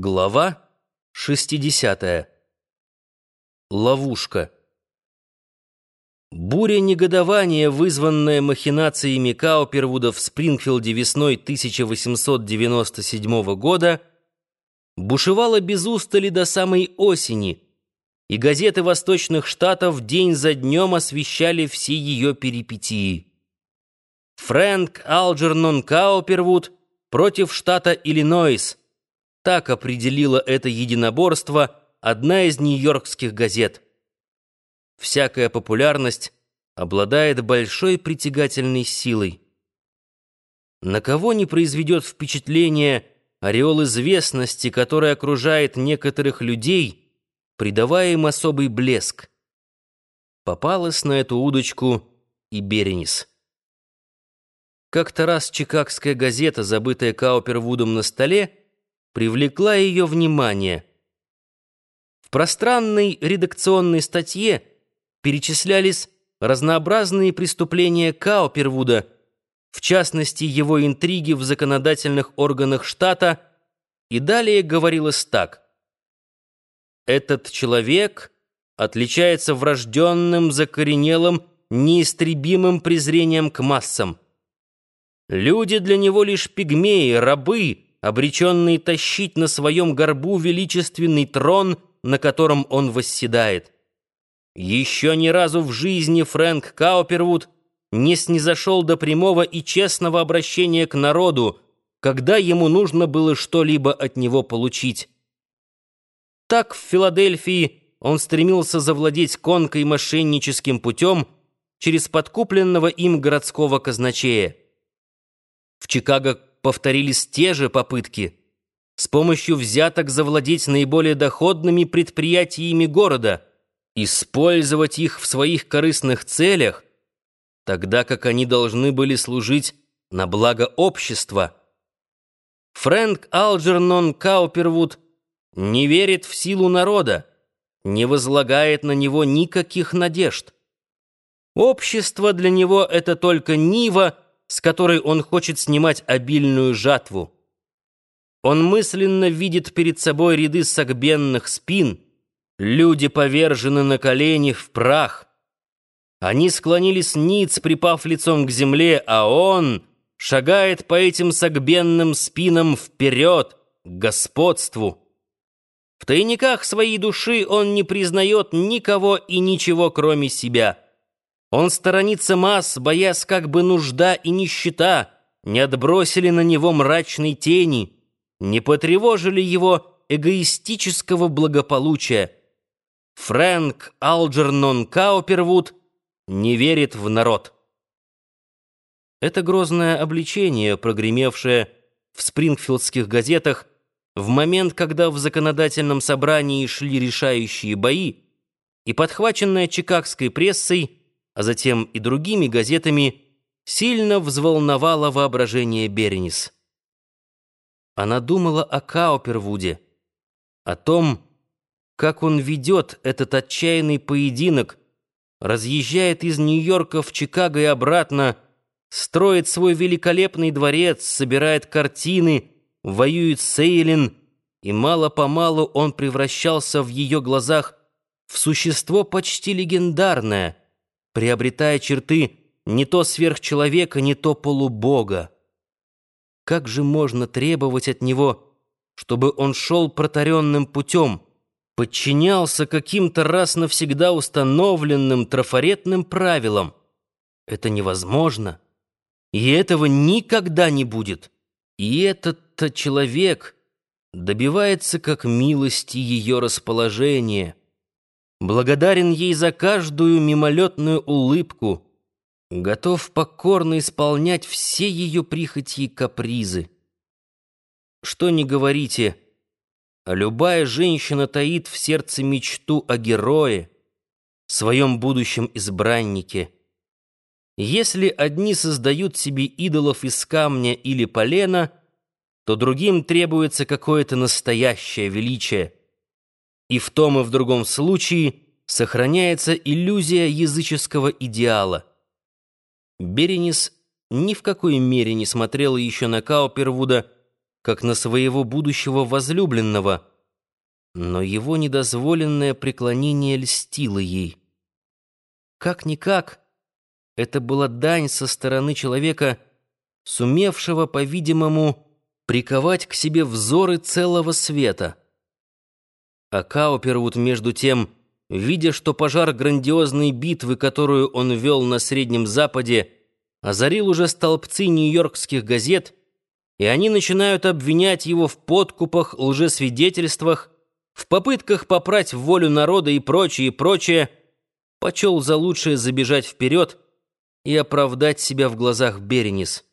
Глава 60. Ловушка. Буря негодования, вызванная махинациями Каупервуда в Спрингфилде весной 1897 года, бушевала без устали до самой осени, и газеты восточных штатов день за днем освещали все ее перипетии. Фрэнк Алджернон Каупервуд против штата Иллинойс – так определила это единоборство одна из нью-йоркских газет. Всякая популярность обладает большой притягательной силой. На кого не произведет впечатление ореол известности, который окружает некоторых людей, придавая им особый блеск. Попалась на эту удочку и Беренис. Как-то раз чикагская газета, забытая Каупервудом на столе, привлекла ее внимание. В пространной редакционной статье перечислялись разнообразные преступления Каупервуда, в частности, его интриги в законодательных органах штата, и далее говорилось так. «Этот человек отличается врожденным, закоренелым, неистребимым презрением к массам. Люди для него лишь пигмеи, рабы, обреченный тащить на своем горбу величественный трон, на котором он восседает. Еще ни разу в жизни Фрэнк Каупервуд не снизошел до прямого и честного обращения к народу, когда ему нужно было что-либо от него получить. Так в Филадельфии он стремился завладеть конкой мошенническим путем через подкупленного им городского казначея. В Чикаго повторились те же попытки с помощью взяток завладеть наиболее доходными предприятиями города, использовать их в своих корыстных целях, тогда как они должны были служить на благо общества. Фрэнк Алджернон Каупервуд не верит в силу народа, не возлагает на него никаких надежд. Общество для него — это только Нива — с которой он хочет снимать обильную жатву. Он мысленно видит перед собой ряды согбенных спин, люди повержены на колени в прах. Они склонились ниц, припав лицом к земле, а он шагает по этим согбенным спинам вперед, к господству. В тайниках своей души он не признает никого и ничего, кроме себя. Он сторонится масс, боясь, как бы нужда и нищета не отбросили на него мрачной тени, не потревожили его эгоистического благополучия. Фрэнк Алджернон Каупервуд не верит в народ. Это грозное обличение, прогремевшее в спрингфилдских газетах в момент, когда в законодательном собрании шли решающие бои, и подхваченное чикагской прессой, а затем и другими газетами, сильно взволновало воображение Беренис. Она думала о Каупервуде, о том, как он ведет этот отчаянный поединок, разъезжает из Нью-Йорка в Чикаго и обратно, строит свой великолепный дворец, собирает картины, воюет с Эйлин, и мало-помалу он превращался в ее глазах в существо почти легендарное — приобретая черты не то сверхчеловека, не то полубога. Как же можно требовать от него, чтобы он шел протаренным путем, подчинялся каким-то раз навсегда установленным трафаретным правилам? Это невозможно. И этого никогда не будет. И этот-то человек добивается как милости ее расположения благодарен ей за каждую мимолетную улыбку, готов покорно исполнять все ее прихоти и капризы. Что ни говорите, любая женщина таит в сердце мечту о герое, своем будущем избраннике. Если одни создают себе идолов из камня или полена, то другим требуется какое-то настоящее величие — и в том и в другом случае сохраняется иллюзия языческого идеала. Беренис ни в какой мере не смотрела еще на Каупервуда, как на своего будущего возлюбленного, но его недозволенное преклонение льстило ей. Как-никак, это была дань со стороны человека, сумевшего, по-видимому, приковать к себе взоры целого света. А Каупервуд, между тем, видя, что пожар грандиозной битвы, которую он вел на Среднем Западе, озарил уже столбцы нью-йоркских газет, и они начинают обвинять его в подкупах, лжесвидетельствах, в попытках попрать волю народа и прочее, и прочее, почел за лучшее забежать вперед и оправдать себя в глазах Беренис.